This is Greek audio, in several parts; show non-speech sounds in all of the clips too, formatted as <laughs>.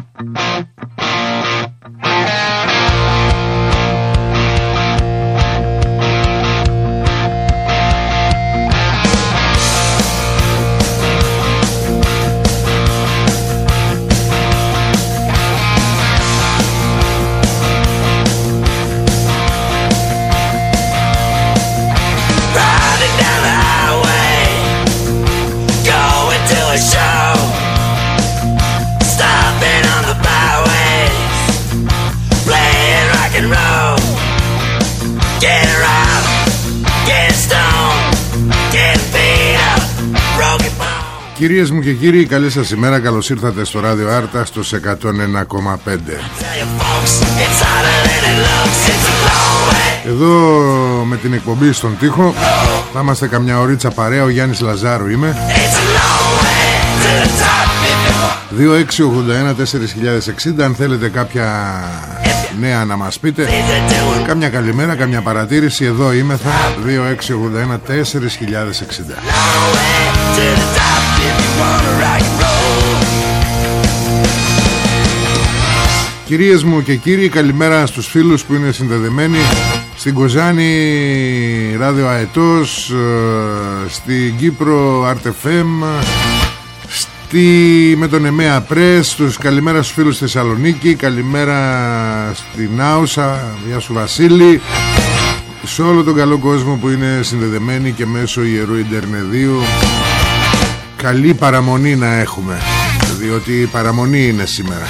Thank you. Κυρίες μου και κύριοι, καλή σας ημέρα. Καλώς ήρθατε στο ράδιο Άρτα στους 101,5. Tell you folks, it's harder than it looks. It's a long way. Εδώ με την εκπομπή στον τοίχο θα είμαστε καμιά ωρίτσα παρέα. Ο Γιάννης Λαζάρου είμαι. It's a long way to the top if you 2681-4060 Αν θέλετε κάποια νέα να μας πείτε want to. Κάμια καλημέρα, κάμια παρατήρηση Εδώ είμαι θα 2681-4060 Long way to the top if you wanna rock and roll. Κυρίες μου και κύριοι καλημέρα στους φίλους που είναι συνδεδεμένοι Στην Κοζάνη Ράδιο Αετός ε, Στην Κύπρο Αρτεφέμ στη, με τον Εμέα Πρέσ τους καλημέρα στους φίλους στη Θεσσαλονίκη καλημέρα στην Άουσα γεια σου Βασίλη σε όλο τον καλό κόσμο που είναι συνδεδεμένοι και μέσω ιερού Ιντερνεδίου καλή παραμονή να έχουμε διότι η παραμονή είναι σήμερα.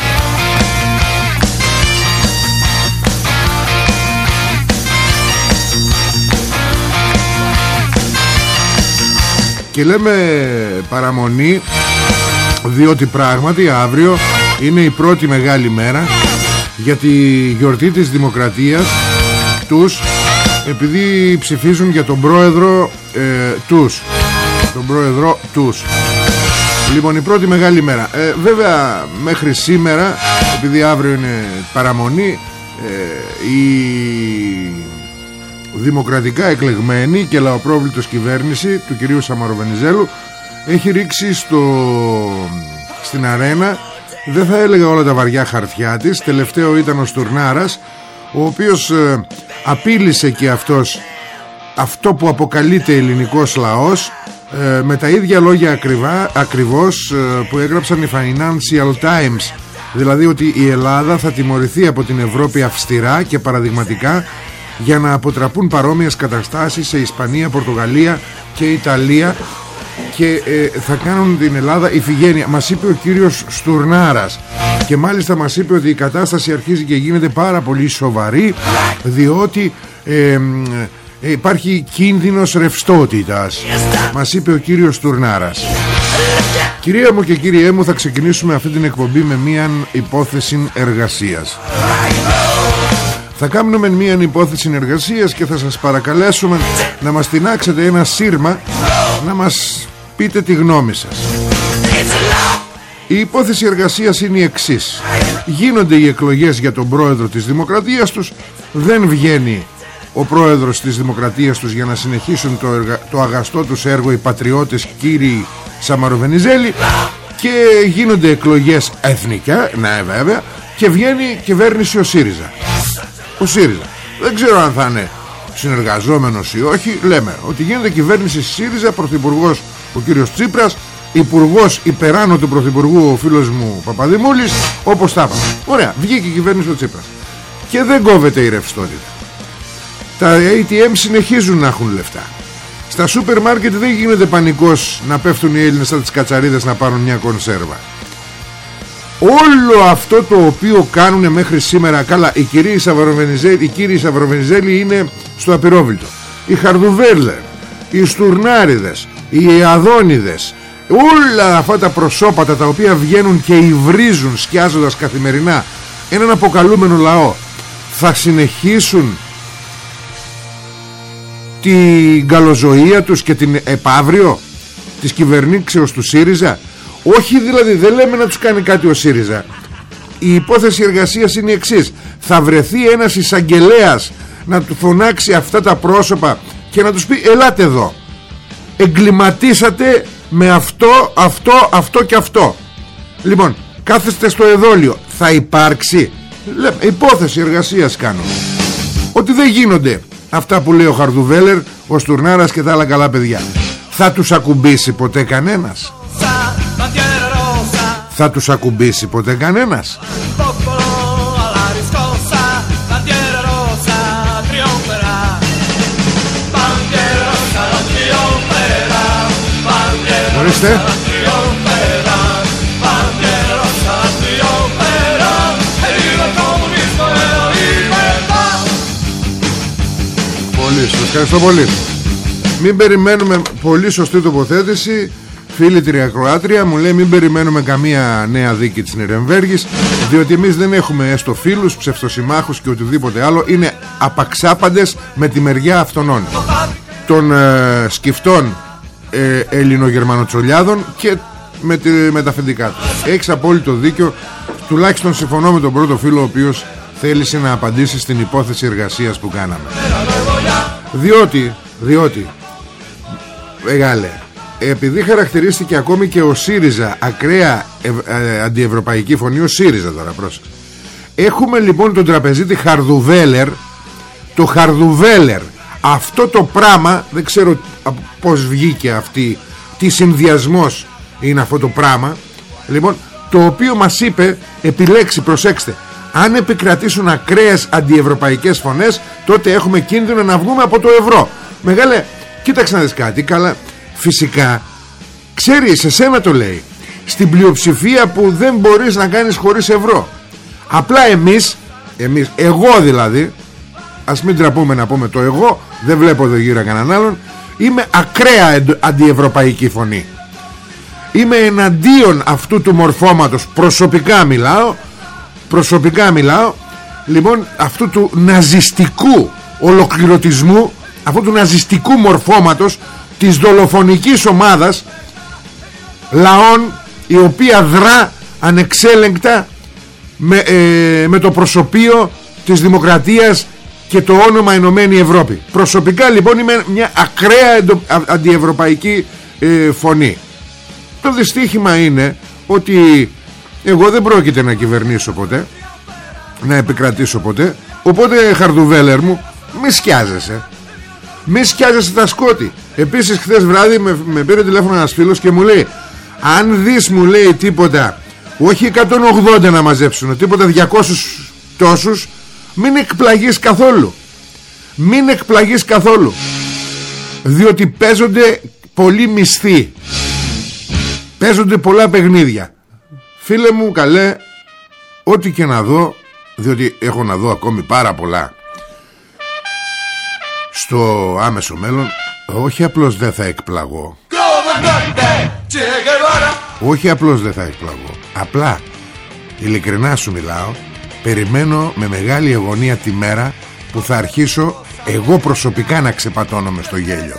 Και λέμε παραμονή διότι πράγματι αύριο είναι η πρώτη μεγάλη μέρα για τη γιορτή της Δημοκρατίας τους επειδή ψηφίζουν για τον πρόεδρο ε, τους τον πρόεδρο τους. Λοιπόν η πρώτη μεγάλη μέρα. Ε, Βέβαια μέχρι σήμερα Επειδή αύριο είναι παραμονή ε, Η δημοκρατικά εκλεγμένη Και λαοπρόβλητος κυβέρνηση Του κυρίου Σαμαροβενιζέλου Έχει ρίξει στο, στην αρένα Δεν θα έλεγα όλα τα βαριά χαρτιά της Τελευταίο ήταν ο Στουρνάρας Ο οποίος ε, απείλησε και αυτός αυτό που αποκαλείται ελληνικός λαός ε, με τα ίδια λόγια ακριβά, ακριβώς ε, που έγραψαν οι Financial Times. Δηλαδή ότι η Ελλάδα θα τιμωρηθεί από την Ευρώπη αυστηρά και παραδειγματικά για να αποτραπούν παρόμοιες καταστάσεις σε Ισπανία, Πορτογαλία και Ιταλία και ε, θα κάνουν την Ελλάδα υφηγένεια μας είπε ο κύριος Στουρνάρας και μάλιστα μας είπε ότι η κατάσταση αρχίζει και γίνεται πάρα πολύ σοβαρή διότι ε, μ, ε, υπάρχει κίνδυνος ρευστότητας μας είπε ο κύριος Τουρνάρας. Κυρία μου και κύριέ μου θα ξεκινήσουμε αυτή την εκπομπή με μια υπόθεση εργασίας. Θα κάνουμε μια υπόθεση εργασίας και θα σας παρακαλέσουμε να μας τεινάξετε ένα σύρμα να μας πείτε τη γνώμη σας. Η υπόθεση εργασίας είναι η εξής. Γίνονται οι εκλογές για τον πρόεδρο της Δημοκρατίας τους Δεν βγαίνει ο πρόεδρος της Δημοκρατίας τους για να συνεχίσουν το, εργα- το αγαστό τους έργο οι πατριώτες κύριοι Σαμαροβενιζέλη και γίνονται εκλογές εθνικά, ναι βέβαια και βγαίνει κυβέρνηση ο ΣΥΡΙΖΑ. Ο ΣΥΡΙΖΑ. Δεν ξέρω αν θα είναι συνεργαζόμενος ή όχι. Λέμε ότι γίνεται κυβέρνηση ΣΥΡΙΖΑ πρωθυπουργός ο κύριος Τσίπρας Υπουργός υπεράνω του Πρωθυπουργού ο φίλος μου Παπαδημούλης όπως τα είπαμε ωραία βγήκε η κυβέρνηση ο Τσίπρας. Και δεν κόβεται η ρευστότητα τα ATM συνεχίζουν να έχουν λεφτά. Στα σούπερ μάρκετ δεν γίνεται πανικός να πέφτουν οι Έλληνες σαν τις κατσαρίδες να πάρουν μια κονσέρβα. Όλο αυτό το οποίο κάνουν μέχρι σήμερα καλά οι κύριοι Σαβροβενιζέλοι, οι είναι στο απειρόβλητο. Οι Χαρδουβέρλερ οι Στουρνάριδες οι Αδόνιδες όλα αυτά τα προσώπατα τα οποία βγαίνουν και υβρίζουν σκιάζοντας καθημερινά έναν αποκαλούμενο λαό θα συνεχίσουν την καλοζωία τους και την επαύριο της κυβερνήξεως του ΣΥΡΙΖΑ. Όχι δηλαδή δεν λέμε να τους κάνει κάτι ο ΣΥΡΙΖΑ. Η υπόθεση εργασίας είναι η εξής. Θα βρεθεί ένας εισαγγελέας να του φωνάξει αυτά τα πρόσωπα και να τους πει ελάτε εδώ. Εγκληματίσατε με αυτό, αυτό, αυτό και αυτό λοιπόν κάθεστε στο εδόλιο. Θα υπάρξει. Λέμε, υπόθεση εργασίας κάνω. Ότι δεν γίνονται αυτά που λέει ο Χαρδουβέλερ ο Στουρνάρας και τα άλλα καλά παιδιά. Θα τους ακουμπήσει ποτέ κανένας; Θα τους ακουμπήσει ποτέ κανένας; Ορίστε ευχαριστώ πολύ. Μην περιμένουμε πολύ σωστή τοποθέτηση. Φίλη Τριακροάτρια μου λέει μην περιμένουμε καμία νέα δίκη της Νιρεμβέργης διότι εμείς δεν έχουμε έστω φίλους, ψευτοσημάχους και οτιδήποτε άλλο. Είναι απαξάπαντες με τη μεριά αυτών. Των ε, σκυφτών ε, ελληνογερμανοτσολιάδων και με, τη, με τα αφεντικά τους. Έχεις απόλυτο δίκιο. Τουλάχιστον συμφωνώ με τον πρώτο φίλο ο οποίος θέλησε να απαντήσει στην υπόθεση εργασίας που κάναμε διότι διότι μεγάλε επειδή χαρακτηρίστηκε ακόμη και ο ΣΥΡΙΖΑ ακραία ε, αντιευρωπαϊκή φωνή ο ΣΥΡΙΖΑ τώρα πρόσεξε έχουμε λοιπόν τον τραπεζίτη Χαρδουβέλερ το Χαρδουβέλερ αυτό το πράγμα δεν ξέρω πως βγήκε αυτή τι συνδυασμός είναι αυτό το πράγμα λοιπόν το οποίο μας είπε επιλέξει προσέξτε αν επικρατήσουν ακραίες αντιευρωπαϊκές φωνές τότε έχουμε κίνδυνο να βγούμε από το ευρώ. Μεγάλε κοίταξε να δεις κάτι καλά. Φυσικά ξέρει σε σένα το λέει. Στην πλειοψηφία που δεν μπορείς να κάνεις χωρίς ευρώ. Απλά εμείς, εμείς εγώ δηλαδή ας μην τραπούμε να πούμε το εγώ δεν βλέπω εδώ γύρω κανέναν άλλον είμαι ακραία αντιευρωπαϊκή φωνή. Είμαι εναντίον αυτού του μορφώματος. Προσωπικά μιλάω προσωπικά μιλάω. Λοιπόν αυτού του ναζιστικού ολοκληρωτισμού αυτού του ναζιστικού μορφώματος της δολοφονικής ομάδας λαών η οποία δρά ανεξέλεγκτα με, ε, με το προσωπείο της δημοκρατίας και το όνομα Ενωμένη Ευρώπη. Προσωπικά λοιπόν είμαι μια ακραία αντιευρωπαϊκή ε, φωνή. Το δυστύχημα είναι ότι εγώ δεν πρόκειται να κυβερνήσω ποτέ να επικρατήσω ποτέ. Οπότε χαρδουβέλερ μου μη σκιάζεσαι. Μη σκιάζεσαι τα σκότη. Επίσης χθες βράδυ με, με πήρε τηλέφωνο ένας φίλος και μου λέει Αν δεις μου λέει τίποτα Όχι 180 να μαζέψουν Τίποτα 200 τόσους Μην εκπλαγείς καθόλου. Μην εκπλαγείς καθόλου. Διότι παίζονται πολλοί μισθοί. Παίζονται πολλά παιχνίδια Φίλε μου καλέ Ό,τι και να δω Διότι έχω να δω ακόμη πάρα πολλά Στο άμεσο μέλλον όχι απλώς δεν θα εκπλαγώ. Όχι απλώς δεν θα εκπλαγώ. Απλά Ειλικρινά σου μιλάω Περιμένω με μεγάλη αγωνία τη μέρα Που θα αρχίσω εγώ προσωπικά να ξεπατώνομαι στο γέλιο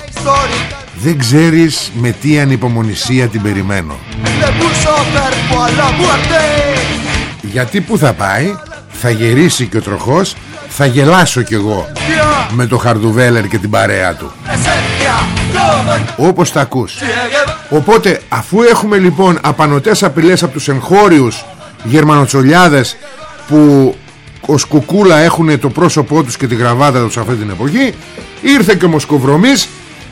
Δεν ξέρεις με τι ανυπομονησία την περιμένω. Γιατί που θα πάει Θα γερίσει και ο τροχός Θα γελάσω κι εγώ Με το Χαρδουβέλερ και την παρέα του. Όπως τα ακούς. Οπότε αφού έχουμε λοιπόν απανοτές απειλές από τους εγχώριους Γερμανοτσολιάδες Που ως κουκούλα έχουν το πρόσωπό τους και τη γραβάτα τους αυτή την εποχή Ήρθε και ο Μοσκοβρομής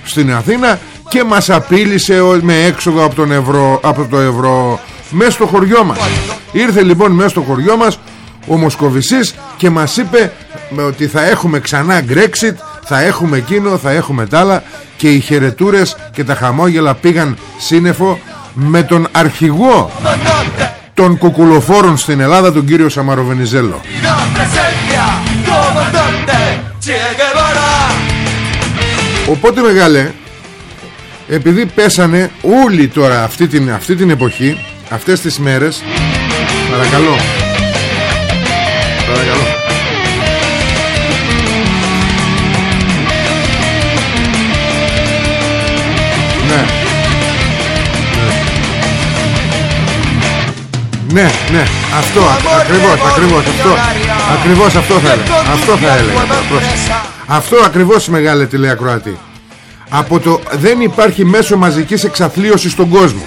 στην Αθήνα και μας απείλησε με έξοδο από, τον ευρώ, από το ευρώ μέσα στο χωριό μας. Ήρθε λοιπόν μέσα στο χωριό μας ο Μοσκοβισής και μας είπε ότι θα έχουμε ξανά Brexit θα έχουμε εκείνο, θα έχουμε τ' άλλα και οι χαιρετούρες και τα χαμόγελα πήγαν σύννεφο με τον αρχηγό των κουκουλοφόρων στην Ελλάδα τον κύριο Σαμαροβενιζέλο Οπότε μεγάλε επειδή πέσανε όλοι τώρα αυτή την, αυτή την εποχή αυτές τις μέρες παρακαλώ. Παρακαλώ. Ναι. Ναι ναι αυτό ακριβώς ακριβώς αυτό ακριβώς αυτό θα έλεγα αυτό θα έλεγα αυτό ακριβώς μεγάλη τηλεακροατή. Από το δεν υπάρχει μέσο μαζικής εξαθλίωσης στον κόσμο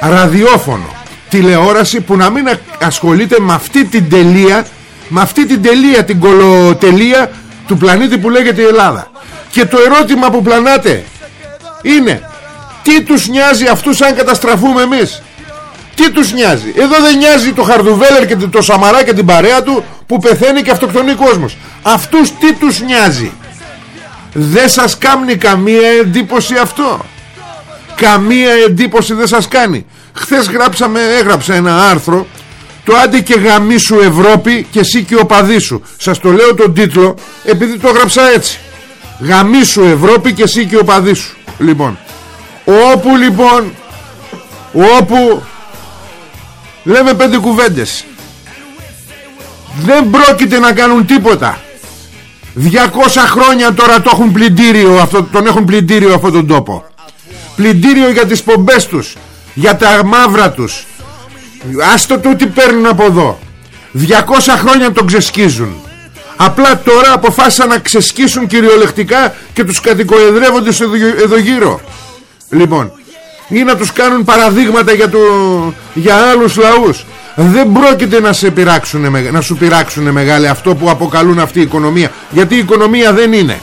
ραδιόφωνο τηλεόραση που να μην ασχολείται με αυτή την τελεία με αυτή την τελεία την κολοτελεία του πλανήτη που λέγεται η Ελλάδα. Και το ερώτημα που πλανάτε είναι τι τους νοιάζει αυτούς αν καταστραφούμε εμείς; Τι τους νοιάζει; Εδώ δεν νοιάζει το Χαρδουβέλερ και το Σαμαρά και την παρέα του που πεθαίνει και αυτοκτονεί κόσμος. Αυτούς τι τους νοιάζει; Δεν σας κάνει καμία εντύπωση αυτό; Καμία εντύπωση δεν σας κάνει; Χθες γράψαμε, έγραψα ένα άρθρο Το άντε και γαμίσου Ευρώπη Και εσύ και ο παδί σου Σας το λέω τον τίτλο επειδή το έγραψα έτσι. Γαμίσου Ευρώπη και εσύ και ο παδί σου Λοιπόν Όπου λοιπόν Όπου Λέμε πέντε κουβέντες. Δεν πρόκειται να κάνουν τίποτα. 200 χρόνια τώρα το έχουν πλυντήριο αυτό, τον έχουν πλυντήριο αυτόν τον τόπο. Πλυντήριο για τις πομπές τους για τα μαύρα τους. Άστο το τι παίρνουν από εδώ. 200 χρόνια τον ξεσκίζουν. Απλά τώρα αποφάσισαν να ξεσκίσουν κυριολεκτικά και τους κατοικοεδρεύοντες εδώ γύρω. Λοιπόν ή να τους κάνουν παραδείγματα για, το, για άλλους λαούς. Δεν πρόκειται να, σε πειράξουν, να σου πειράξουν μεγάλη αυτό που αποκαλούν αυτή η οικονομία γιατί η οικονομία δεν είναι.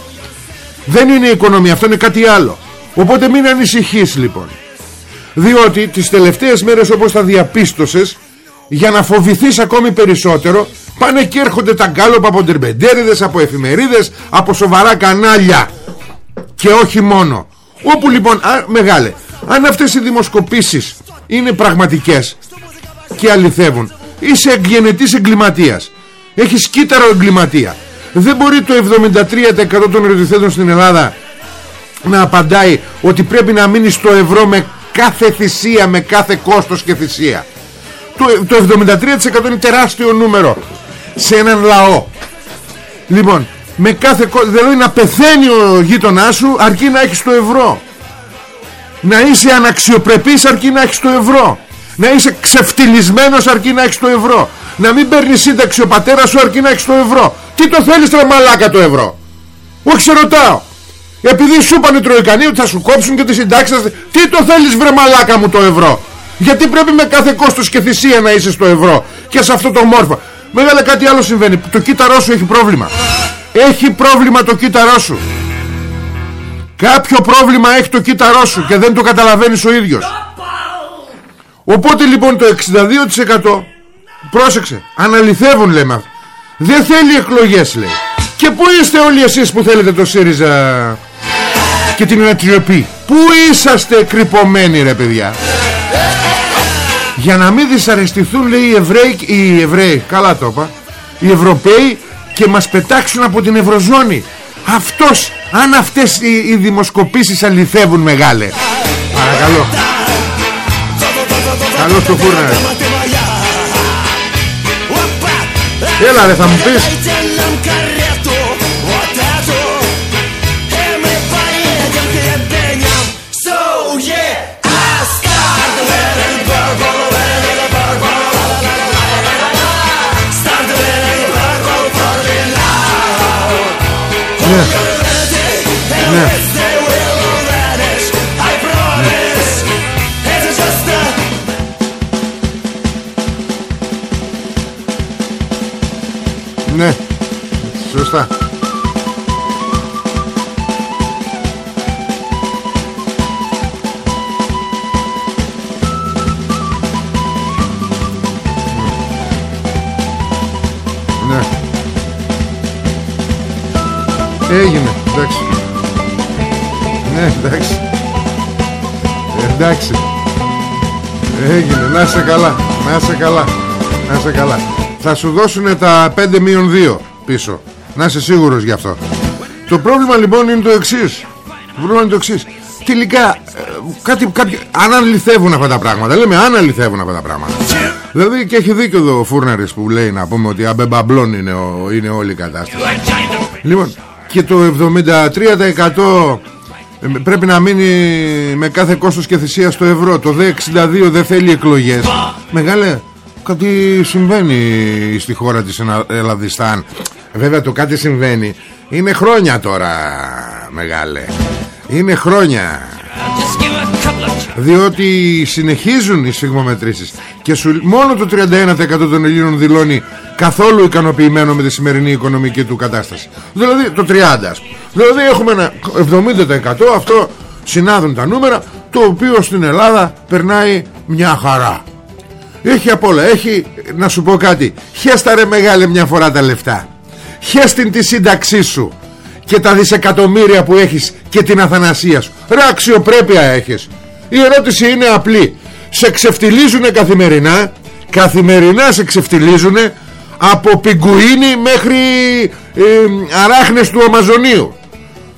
Δεν είναι η οικονομία αυτό είναι κάτι άλλο. Οπότε μην ανησυχείς λοιπόν. Διότι τις τελευταίες μέρες όπως τα διαπίστωσες για να φοβηθείς ακόμη περισσότερο πάνε και έρχονται τα γκάλωπα από τερμπεντέριδες από εφημερίδες από σοβαρά κανάλια. Και όχι μόνο. Όπου λοιπόν α, μεγάλε αν αυτές οι δημοσκοπήσεις είναι πραγματικές και αληθεύουν είσαι εγγενετής εγκληματίας. Έχεις κύτταρο εγκληματία. Δεν μπορεί το 73% των ερωτηθέντων στην Ελλάδα να απαντάει ότι πρέπει να μείνει στο ευρώ με κάθε θυσία με κάθε κόστος και θυσία. Το, το 73% είναι τεράστιο νούμερο σε έναν λαό. Λοιπόν με κάθε δηλαδή να πεθαίνει ο γείτονάς σου αρκεί να έχεις το ευρώ να είσαι αναξιοπρεπής αρκεί να έχεις το ευρώ. Να είσαι ξεφτυλισμένος αρκεί να έχεις το ευρώ. Να μην παίρνεις σύνταξη ο πατέρας σου αρκεί να έχεις το ευρώ. Τι το θέλεις ρε μαλάκα το ευρώ; Όχι σε ρωτάω. Επειδή σου είπαν οι τροϊκανοί ότι θα σου κόψουν και τις συντάξεις τι το θέλεις βρε μαλάκα μου το ευρώ; Γιατί πρέπει με κάθε κόστος και θυσία να είσαι στο ευρώ και σε αυτό το μόρφο. Μεγάλα κάτι άλλο συμβαίνει. Το κύτταρό σου έχει πρόβλημα. Έχει πρόβλημα το κύτταρό σου κάποιο πρόβλημα έχει το κύτταρό σου και δεν το καταλαβαίνεις ο ίδιος. Οπότε λοιπόν το 62% Πρόσεξε Αναλυθεύουν λέμε Δεν θέλει εκλογές λέει. Και πού είστε όλοι εσείς που θέλετε το ΣΥΡΙΖΑ Και την Ανατριοπή Πού είσαστε κρυπωμένοι ρε παιδιά; Για να μην δυσαρεστηθούν λέει οι Εβραίοι Οι Εβραίοι καλά το είπα Οι Ευρωπαίοι και μας πετάξουν από την Ευρωζώνη Αυτός Αν αυτές οι, οι δημοσκοπήσεις αληθεύουν μεγάλες. Παρακαλώ. Καλό στο φούρνο Έλα ρε θα μου πεις Ναι. Σωστά. Ναι. Έγινε. Εντάξει. Ναι εντάξει. Εντάξει. Έγινε, να είσαι καλά, να είσαι καλά, να είσαι καλά. Θα σου δώσουν τα 5 μείον 2 πίσω. Να είσαι σίγουρος γι' αυτό. Το πρόβλημα λοιπόν είναι το εξής. Το πρόβλημα είναι το εξής. Τελικά ε, κάτι, κάποιοι, αν αληθεύουν αυτά τα πράγματα. Λέμε αν αληθεύουν αυτά τα πράγματα. Δηλαδή και έχει δίκιο εδώ ο Φούρναρης που λέει να πούμε ότι αμπεμπαμπλών είναι, είναι όλη η κατάσταση. Λοιπόν και το 73% ε, πρέπει να μείνει με κάθε κόστος και θυσία στο ευρώ. Το D62 δεν θέλει εκλογές. Μεγάλε κάτι συμβαίνει στη χώρα της Ελλαδιστάν. Βέβαια το κάτι συμβαίνει. Είναι χρόνια τώρα μεγάλε. Είναι χρόνια. Διότι συνεχίζουν οι σφιγμομετρήσεις. Και σου, μόνο το 31% των Ελλήνων δηλώνει καθόλου ικανοποιημένο με τη σημερινή οικονομική του κατάσταση. Δηλαδή το 30% δηλαδή έχουμε ένα 70% αυτό συνάδουν τα νούμερα το οποίο στην Ελλάδα περνάει μια χαρά έχει απ' όλα έχει να σου πω κάτι. Χέστα ρε μεγάλε μια φορά τα λεφτά. Χέστην τη σύνταξή σου και τα δισεκατομμύρια που έχεις και την αθανασία σου. Ρε αξιοπρέπεια έχεις. Η ερώτηση είναι απλή. Σε ξεφτιλίζουνε καθημερινά Καθημερινά σε ξεφτιλίζουνε Από πιγκουίνι μέχρι ε, Αράχνες του Αμαζονίου.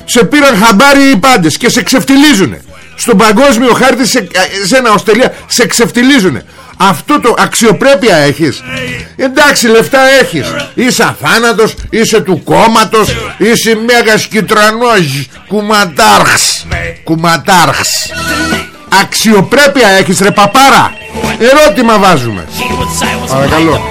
Σε πήραν χαμπάρι οι πάντες Και σε ξεφτιλίζουνε Στον παγκόσμιο χάρτη σε, σε ένα οστελεία Σε ξεφτιλίζουνε αυτό το αξιοπρέπεια έχεις. Εντάξει λεφτά έχεις. Είσαι αθάνατος Είσαι του κόμματος Είσαι μέγας κυτρανός Κουματάρχς Κουματάρχς Αξιοπρέπεια έχεις ρε παπάρα. Ερώτημα βάζουμε. Παρακαλώ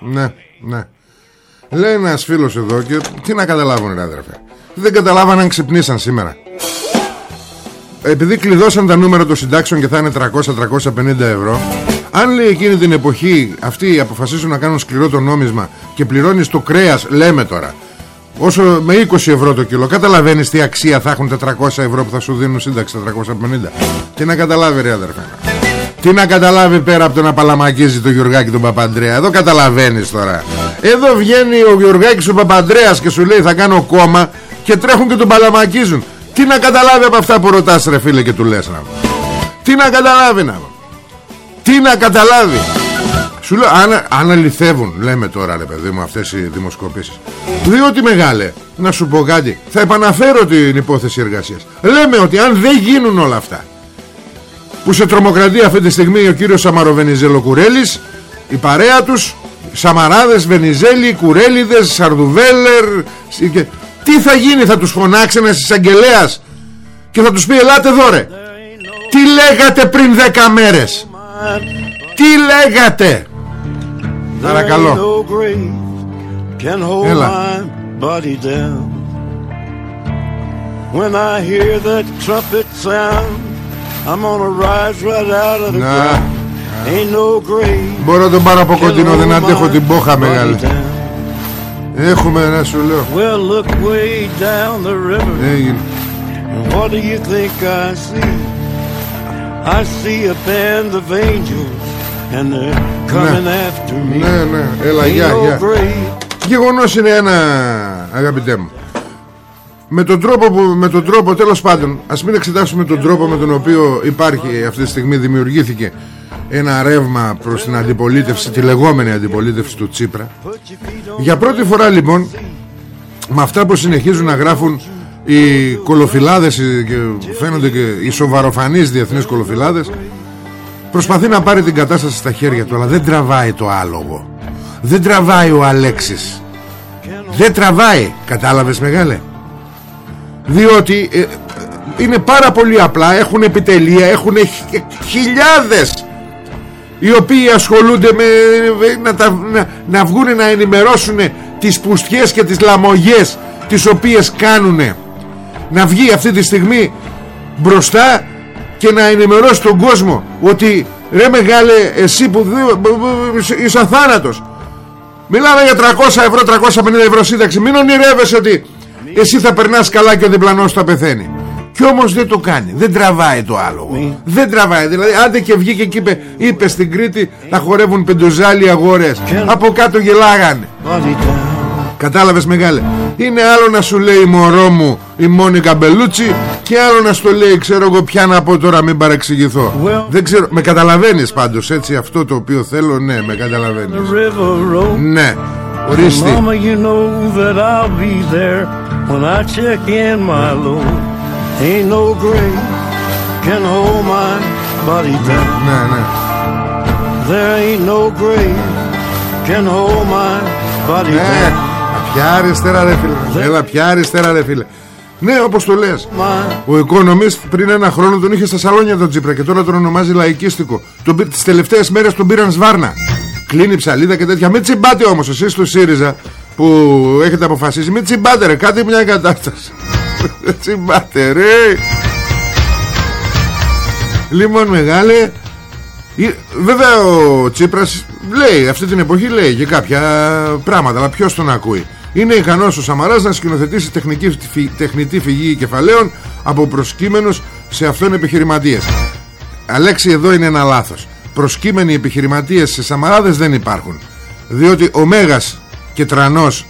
Ναι, ναι. Λέει ένας φίλος εδώ και τι να καταλάβουν, ρε αδερφέ. Δεν καταλάβαν αν ξυπνήσαν σήμερα. Επειδή κλειδώσαν τα νούμερα των συντάξεων και θα είναι 300-350 ευρώ, αν λέει εκείνη την εποχή αυτοί αποφασίσουν να κάνουν σκληρό το νόμισμα και πληρώνεις το κρέας, λέμε τώρα, Όσο με 20 ευρώ το κιλό Καταλαβαίνεις τι αξία θα έχουν 400 ευρώ που θα σου δίνουν σύνταξη 450 Τι να καταλάβει ρε αδερφέ. Τι να καταλάβει πέρα από το να παλαμακίζει το Γιουργάκη τον Παπαντρέα. Εδώ καταλαβαίνεις τώρα. Εδώ βγαίνει ο Γιουργάκης ο Παπαντρέας Και σου λέει θα κάνω κόμμα Και τρέχουν και τον παλαμακίζουν Τι να καταλάβει από αυτά που ρωτάς ρε φίλε και του λες να Τι να καταλάβει να Τι να καταλάβει σου λέω αν, αν αληθεύουν Λέμε τώρα ρε παιδί μου αυτές οι δημοσκοπήσεις. Διότι μεγάλε Να σου πω κάτι Θα επαναφέρω την υπόθεση εργασίας Λέμε ότι αν δεν γίνουν όλα αυτά Που σε τρομοκρατεί αυτή τη στιγμή Ο κύριος Σαμαροβενιζέλο Κουρέλης Η παρέα τους Σαμαράδες, Βενιζέλη, Κουρέλιδες Σαρδουβέλερ Τι θα γίνει θα τους φωνάξει ένας εισαγγελέας Και θα τους πει ελάτε εδώ ρε Τι λέγατε πριν 10 μέρες; Τι λέγατε; Παρακαλώ Έλα When I hear that trumpet sound I'm gonna rise right out of the ground Ain't no grave Μπορώ να τον πάρω από κοντινό Δεν αντέχω την πόχα μεγάλη Έχουμε να σου λέω Well look way down the river Έγινε What do you think I see I see a band of angels And they're coming ναι. after me. Ναι, ναι, έλα, γεια, γεια. Γεγονός είναι ένα, αγαπητέ μου. Με τον τρόπο που, με τον τρόπο, τέλος πάντων, ας μην εξετάσουμε τον τρόπο με τον οποίο υπάρχει αυτή τη στιγμή δημιουργήθηκε ένα ρεύμα προς την αντιπολίτευση, τη λεγόμενη αντιπολίτευση του Τσίπρα. Για πρώτη φορά λοιπόν, με αυτά που συνεχίζουν να γράφουν οι κολοφυλάδες και φαίνονται και οι σοβαροφανείς διεθνείς κολοφυλάδες Προσπαθεί να πάρει την κατάσταση στα χέρια του Αλλά δεν τραβάει το άλογο. Δεν τραβάει ο Αλέξης. Δεν τραβάει Κατάλαβες μεγάλε. Διότι ε, είναι πάρα πολύ απλά Έχουν επιτελεία Έχουν χιλιάδες οι οποίοι ασχολούνται με να, τα, να, να βγουν να ενημερώσουν τις πουστιές και τις λαμογές τις οποίες κάνουν να βγει αυτή τη στιγμή μπροστά και να ενημερώσει τον κόσμο ότι ρε μεγάλε εσύ που είσαι αθάνατος. Μιλάμε για 300 ευρώ 350 ευρώ σύνταξη. Μην ονειρεύεσαι ότι εσύ θα περνάς καλά και ο διπλανός θα πεθαίνει. Κι όμως δεν το κάνει. Δεν τραβάει το άλογο. Δεν τραβάει. Δηλαδή άντε και βγήκε και είπε Είπε στην Κρήτη να χορεύουν πεντοζάλοι αγορές. Από κάτω γελάγανε Κατάλαβες μεγάλε; Είναι άλλο να σου λέει μωρό μου Η Μόνικα Μπελούτσι Και άλλο να σου λέει ξέρω εγώ πια να πω τώρα Μην παρεξηγηθώ Δεν ξέρω Με καταλαβαίνεις πάντως έτσι Αυτό το οποίο θέλω; Ναι με καταλαβαίνεις Ναι Ορίστε Ain't no grave can hold my body down. Ναι, ναι. There ain't no grave can hold my body ναι. down. Ποια αριστερά ρε φίλε. Έλα πια αριστερά ρε φίλε. Ναι όπως το λες. Ο Economist πριν ένα χρόνο τον είχε στα σαλόνια τον Τσίπρα Και τώρα τον ονομάζει λαϊκίστικο. Τον, Τις τελευταίες μέρες τον πήραν σβάρνα. Κλείνει ψαλίδα και τέτοια. Μην τσιμπάτε όμως εσείς στο ΣΥΡΙΖΑ Που έχετε αποφασίσει. Μην τσιμπάτε ρε. Κάτι μια κατάσταση. <laughs> Τσιμπάτε ρε. Λοιπόν μεγάλε Βέβαια ο Τσίπρας λέει αυτή την εποχή λέει και κάποια πράγματα αλλά ποιος τον ακούει; Είναι ικανός ο Σαμαράς να σκηνοθετήσει τεχνική, τεχνητή φυγή κεφαλαίων από προσκύμενους σε αυτόν επιχειρηματίες. Αλέξη εδώ είναι ένα λάθος. Προσκύμενοι επιχειρηματίες σε Σαμαράδες δεν υπάρχουν. Διότι ο Μέγας και Τρανός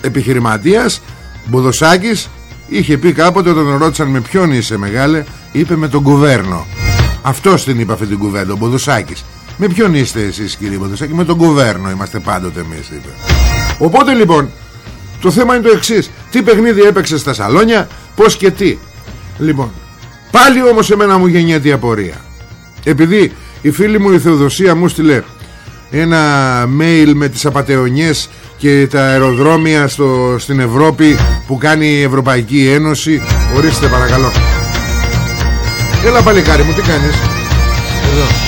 επιχειρηματίας Μποδοσάκης Είχε πει κάποτε όταν τον ρώτησαν με ποιον είσαι μεγάλε Είπε με τον κουβέρνο Αυτός την είπε αυτή την κουβέντα Ο Μποδουσάκης Με ποιον είστε εσείς κύριε Μποδουσάκη Με τον κουβέρνο είμαστε πάντοτε εμείς είπε. Οπότε λοιπόν Το θέμα είναι το εξής. Τι παιχνίδι έπαιξε στα σαλόνια Πως και τι. Λοιπόν Πάλι όμως εμένα μου γεννιέται η απορία Επειδή η φίλη μου η Θεοδοσία μου στείλε ένα mail με τις απατεωνιές και τα αεροδρόμια στο, στην Ευρώπη που κάνει η Ευρωπαϊκή Ένωση ορίστε παρακαλώ. Έλα παλικάρι μου τι κάνεις; Εδώ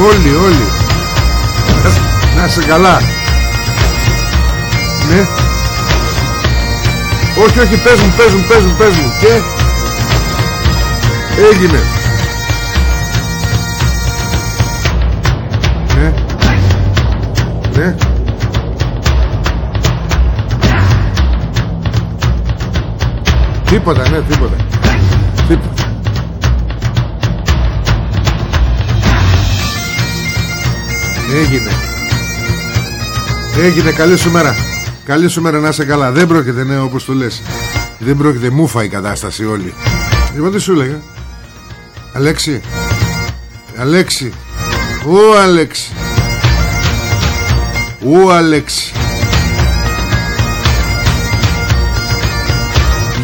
Όλοι όλοι. Να σε καλά. Ναι. Όχι όχι παίζουν παίζουν παίζουν παίζουν Και Έγινε. Ναι. Ναι. Τίποτα ναι τίποτα. Τίποτα Έγινε. Έγινε. Καλή σου μέρα. Καλή σου μέρα. Να είσαι καλά. Δεν πρόκειται ναι όπως το λες. Δεν πρόκειται. Μούφα η κατάσταση όλη. Λοιπόν τι σου έλεγα; Αλέξη. Αλέξη. Ω Αλέξη. Ω Αλέξη.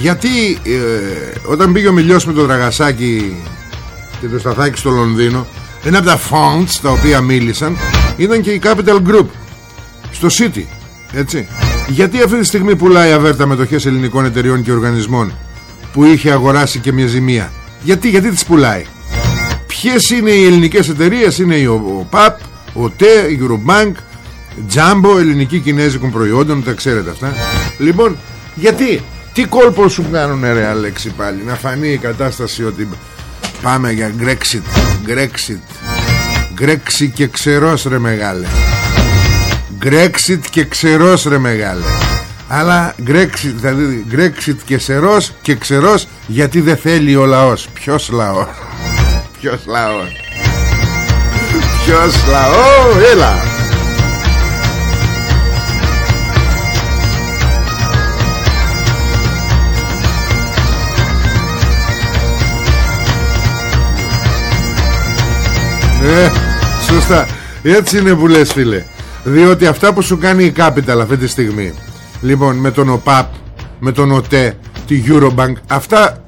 Γιατί ε, όταν πήγε ο Μιλιός με το Δραγασάκι και το Σταθάκι στο Λονδίνο ένα από τα fonts τα οποία μίλησαν ήταν και η Capital Group στο City έτσι γιατί αυτή τη στιγμή πουλάει αβέρτα μετοχές ελληνικών εταιριών και οργανισμών που είχε αγοράσει και μια ζημία; Γιατί, γιατί τις πουλάει; Ποιες είναι οι ελληνικές εταιρείες, είναι η ΟΠΑΠ, ο ΤΕ, η Eurobank, Jumbo, ελληνική κινέζικων προϊόντων, τα ξέρετε αυτά. Λοιπόν, γιατί, τι κόλπο σου κάνουν ρε Αλέξη πάλι, να φανεί η κατάσταση ότι πάμε για Grexit, Grexit, Grexit και ξερός ρε μεγάλε. Γκρέξιτ και ξερός ρε μεγάλε. Αλλά Γκρέξιτ δηλαδή Γκρέξιτ και ξερός και ξερός Γιατί δεν θέλει ο λαός. Ποιος λαός; Ποιος λαός; Ποιος λαός; Έλα Ε, σωστά. Έτσι είναι που λες φίλε. Διότι αυτά που σου κάνει η Capital αυτή τη στιγμή Λοιπόν με τον ΟΠΑΠ Με τον ΟΤΕ Τη Eurobank Αυτά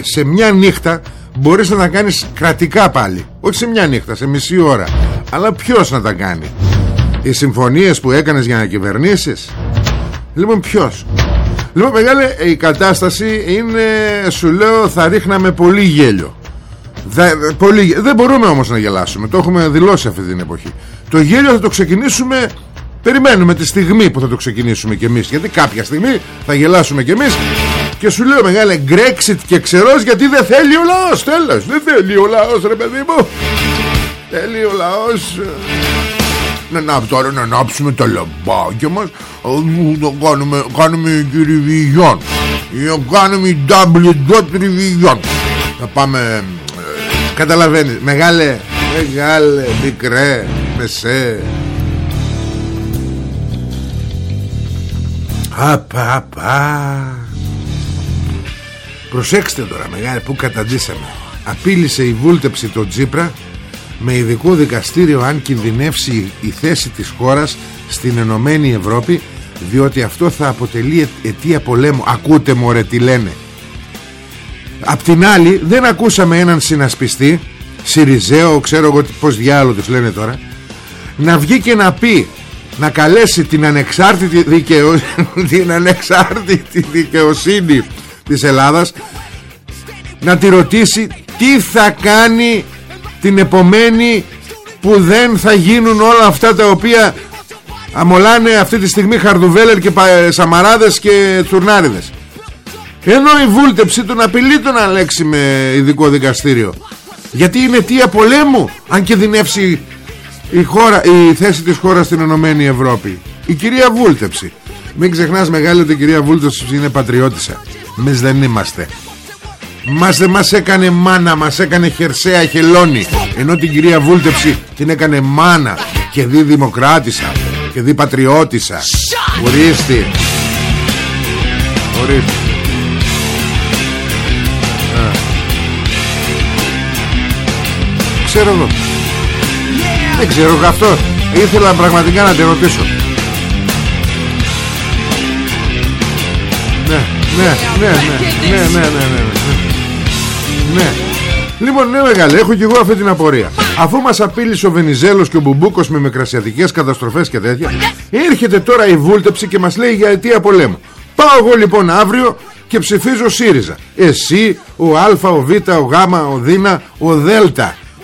σε, μια νύχτα Μπορείς να τα κάνεις κρατικά πάλι. Όχι σε μια νύχτα, σε μισή ώρα. Αλλά ποιος να τα κάνει. Οι συμφωνίες που έκανες για να κυβερνήσεις. Λοιπόν ποιος. Λοιπόν μεγάλε η κατάσταση είναι Σου λέω θα ρίχναμε πολύ γέλιο πολύ, Δεν μπορούμε όμως να γελάσουμε. Το έχουμε δηλώσει αυτή την εποχή. Το γέλιο θα το ξεκινήσουμε Περιμένουμε τη στιγμή που θα το ξεκινήσουμε κι εμείς. Γιατί κάποια στιγμή θα γελάσουμε κι εμείς Και σου λέω μεγάλε Brexit και ξερός Γιατί δεν θέλει ο λαός Τέλος. Δεν θέλει ο λαός ρε παιδί μου. Θέλει ο λαός να, να, τώρα να ανάψουμε τα λαμπάκια μας. Να κάνουμε, κάνουμε και ριβιγιόν να κάνουμε double dot ριβιγιόν να πάμε ε, καταλαβαίνεις. Μεγάλε μεγάλε μικρέ μεσέ. Απα, απα. Προσέξτε τώρα μεγάλε που καταντήσαμε. Απείλησε η βούλτεψη το Τζίπρα με ειδικό δικαστήριο αν κινδυνεύσει η θέση της χώρας στην Ενωμένη Ευρώπη διότι αυτό θα αποτελεί αιτία πολέμου. Ακούτε μωρέ τι λένε Απ' την άλλη δεν ακούσαμε έναν συνασπιστή Σιριζέο ξέρω εγώ πως διάλογο τους λένε τώρα να βγει και να πει να καλέσει την ανεξάρτητη, δικαιο... <laughs> την ανεξάρτητη δικαιοσύνη της Ελλάδας να τη ρωτήσει τι θα κάνει την επομένη που δεν θα γίνουν όλα αυτά τα οποία αμολάνε αυτή τη στιγμή χαρδουβέλερ και σαμαράδες και τσουρνάριδες ενώ η βούλτεψη του απειλεί τον Αλέξη με ειδικό δικαστήριο. Γιατί είναι αιτία πολέμου αν και δυνεύσει η, χώρα, η θέση της χώρας στην Ενωμένη Ευρώπη. Η κυρία Βούλτεψη. Μην ξεχνάς μεγάλη ότι η κυρία Βούλτεψη είναι πατριώτησα εμείς δεν είμαστε. Μας δεν μας έκανε μάνα Μας έκανε χερσαία χελώνη Ενώ την κυρία Βούλτεψη την έκανε μάνα Και δι δημοκράτησα Και δι πατριώτησα Ορίστε. Ορίστε Ξέρω εγώ Δεν ξέρω αυτό Ήθελα πραγματικά να τη ρωτήσω Ναι, ναι, ναι, ναι, ναι, ναι, ναι, ναι. Ναι Λοιπόν ναι μεγάλε έχω και εγώ αυτή την απορία Αφού μας απείλησε ο Βενιζέλος και ο Μπουμπούκος Με μικρασιατικές καταστροφές και τέτοια Έρχεται τώρα η βούλτεψη και μας λέει για αιτία πολέμου Πάω εγώ λοιπόν αύριο και ψηφίζω ΣΥΡΙΖΑ Εσύ, ο Α, ο Β, ο Γ, ο Δ, ο Δ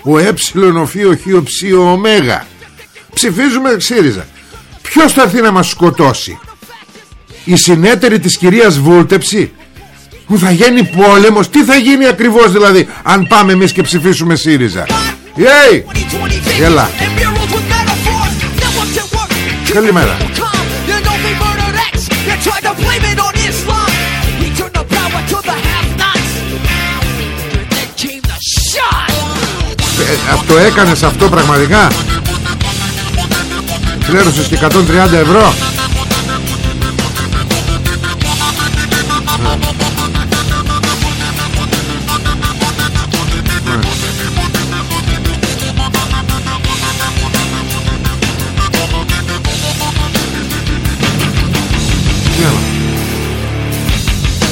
Ο Ε, ο Φ, ο Χ, ο Ψ, ο Ω. Ψηφίζουμε ΣΥΡΙΖΑ. Ποιος θα έρθει να μας σκοτώσει; Η συνέτερη της κυρίας Βούλτεψη που θα γίνει πόλεμος. Τι θα γίνει ακριβώς δηλαδή Αν πάμε εμείς και ψηφίσουμε ΣΥΡΙΖΑ; Yay! Έλα. Καλημέρα Αυτό έκανες αυτό πραγματικά; Πλέρωσες και 130 ευρώ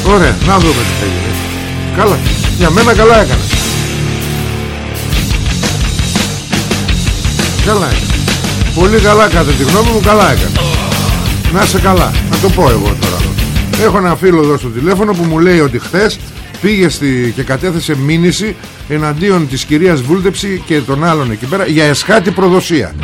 Ωραία, να δούμε τι θα γίνει. Καλά, για μένα καλά έκανες. Καλά έκανε. Πολύ καλά κατά τη γνώμη μου καλά έκανε. Να είσαι καλά, να το πω εγώ τώρα. Έχω ένα φίλο εδώ στο τηλέφωνο που μου λέει ότι χθες πήγε στη... και κατέθεσε μήνυση εναντίον της κυρίας Βούλτεψη και των άλλων εκεί πέρα για εσχάτη προδοσία.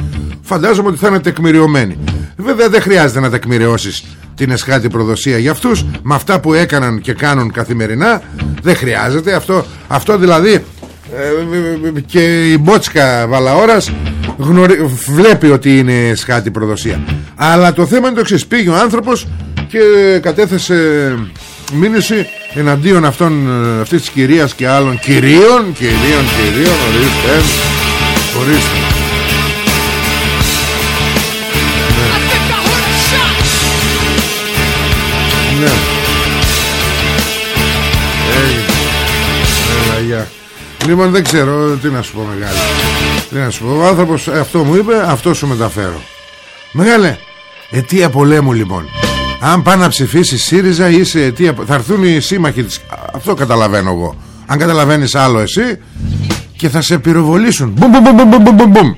Φαντάζομαι ότι θα είναι τεκμηριωμένη. Βέβαια δεν χρειάζεται να τεκμηριώσεις την εσχάτη προδοσία για αυτούς με αυτά που έκαναν και κάνουν καθημερινά δεν χρειάζεται αυτό, αυτό δηλαδή ε, και η Μπότσκα Βαλαόρας βλέπει ότι είναι εσχάτη προδοσία. Αλλά το θέμα είναι το εξής. Πήγε ο άνθρωπος και κατέθεσε μήνυση εναντίον αυτών, αυτής της κυρίας και άλλων. Κυρίων κυρίων κυρίων ορίστε ορίστε. Ναι. Έλα, Λοιπόν δεν ξέρω τι να σου πω μεγάλη Τι να σου πω Ο άνθρωπος αυτό μου είπε Αυτό σου μεταφέρω Μεγάλε Αιτία πολέμου λοιπόν Αν πάνε να ψηφίσει ΣΥΡΙΖΑ είσαι αιτία Θα έρθουν οι σύμμαχοι της Αυτό καταλαβαίνω εγώ Αν καταλαβαίνεις άλλο εσύ Και θα σε πυροβολήσουν Μπουμ μπουμ μπουμ μπουμ μπουμ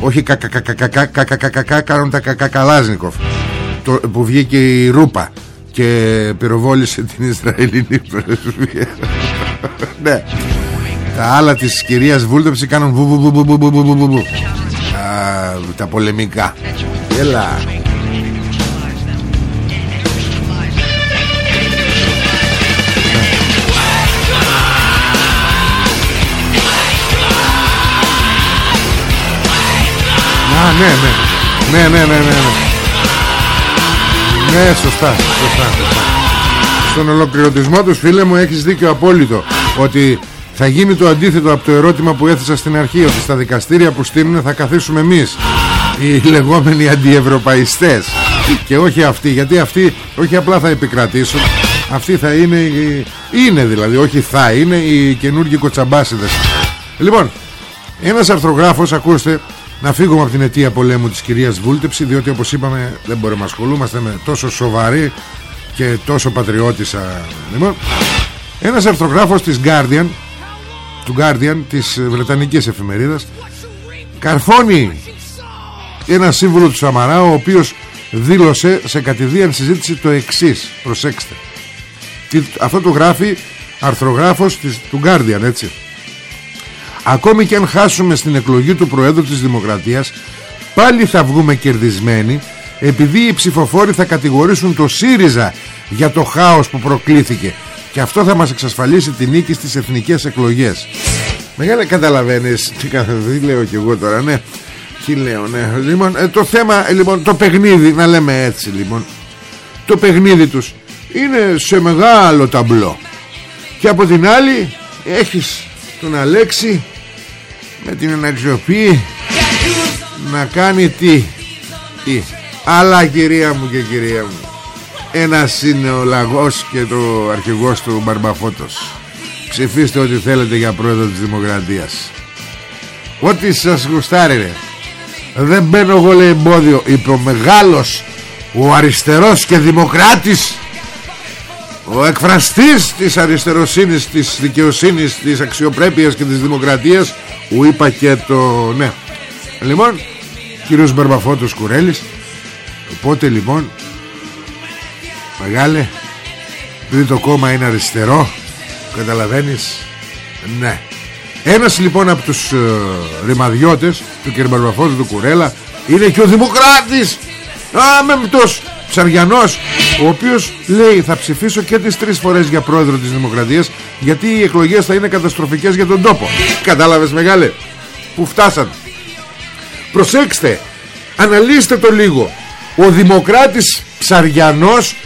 Όχι κακακακακακακακακακα Κάνουν τα κακακαλάζνικοφ Που βγήκε η Ρούπα Και πυροβόλησε την Ισραηλινή πρεσβεία Ναι Τα άλλα της κυρίας Βούλτεψη κάνουν βου Τα πολεμικά Έλα Α, ναι, ναι. Ναι, ναι, ναι, ναι. Ναι, ναι σωστά, σωστά, σωστά. Στον ολοκληρωτισμό τους φίλε μου έχεις δίκιο απόλυτο Ότι θα γίνει το αντίθετο από το ερώτημα που έθεσα στην αρχή Ότι στα δικαστήρια που στείλουν θα καθίσουμε εμείς Οι λεγόμενοι αντιευρωπαϊστές. Και όχι αυτοί Γιατί αυτοί όχι απλά θα επικρατήσουν Αυτοί θα είναι Είναι δηλαδή όχι θα είναι Οι καινούργιοι κοτσαμπάσιδες. Λοιπόν ένας αρθρογράφος ακούστε να φύγουμε από την αιτία πολέμου της κυρίας Βούλτεψη διότι όπως είπαμε δεν μπορούμε να ασχολούμαστε με τόσο σοβαρή και τόσο πατριώτησα λοιπόν, ένας αρθρογράφος της Guardian του Guardian της Βρετανικής εφημερίδας. Καρφώνει ένα σύμβολο του Σαμαρά ο οποίος δήλωσε σε κατηδίαν συζήτηση το εξής. Προσέξτε. Αυτό το γράφει αρθρογράφος της, του Guardian έτσι. Ακόμη και αν χάσουμε στην εκλογή του Προέδρου της Δημοκρατίας Πάλι θα βγούμε κερδισμένοι Επειδή οι ψηφοφόροι θα κατηγορήσουν το ΣΥΡΙΖΑ Για το χάος που προκλήθηκε Και αυτό θα μας εξασφαλίσει τη νίκη στις εθνικές εκλογές. Μεγάλα καταλαβαίνεις Τι λέω κι εγώ τώρα ναι. Τι λέω ναι. Λοιπόν, ε, Το θέμα ε, λοιπόν το παιχνίδι Να λέμε έτσι λοιπόν. Το παιχνίδι τους είναι σε μεγάλο ταμπλό. Και από την άλλη Έχεις τον Αλέξη με την αναξιοπή να κάνει τι; Τι; Αλλά κυρία μου και κυρία μου ένας είναι ο Λαγός και το αρχηγός του Μπαρμπαφώτος. Ψηφίστε ό,τι θέλετε για πρόεδρο της Δημοκρατίας. Ό,τι σας γουστάρει ρε. Δεν μπαίνω εγώ λέει εμπόδιο. Είπε ο μεγάλος ο αριστερός και δημοκράτης. Ο εκφραστής της αριστεροσύνης της δικαιοσύνης της αξιοπρέπειας και της δημοκρατίας που είπα και το ναι. Λοιπόν κύριος Μπαρμπαφώτος Κουρέλης οπότε λοιπόν μεγάλε επειδή το κόμμα είναι αριστερό καταλαβαίνεις ναι. Ένας λοιπόν από τους ε, ρημαδιώτες του κ. Μπαρμπαφώτου του Κουρέλα είναι και ο Δημοκράτης άμεμπτος Ψαριανός ο οποίος λέει θα ψηφίσω και τις τρεις φορές για πρόεδρο της Δημοκρατίας γιατί οι εκλογές θα είναι καταστροφικές για τον τόπο κατάλαβες μεγάλε που φτάσαν προσέξτε αναλύστε το λίγο. Ο Δημοκράτης Ψαριανός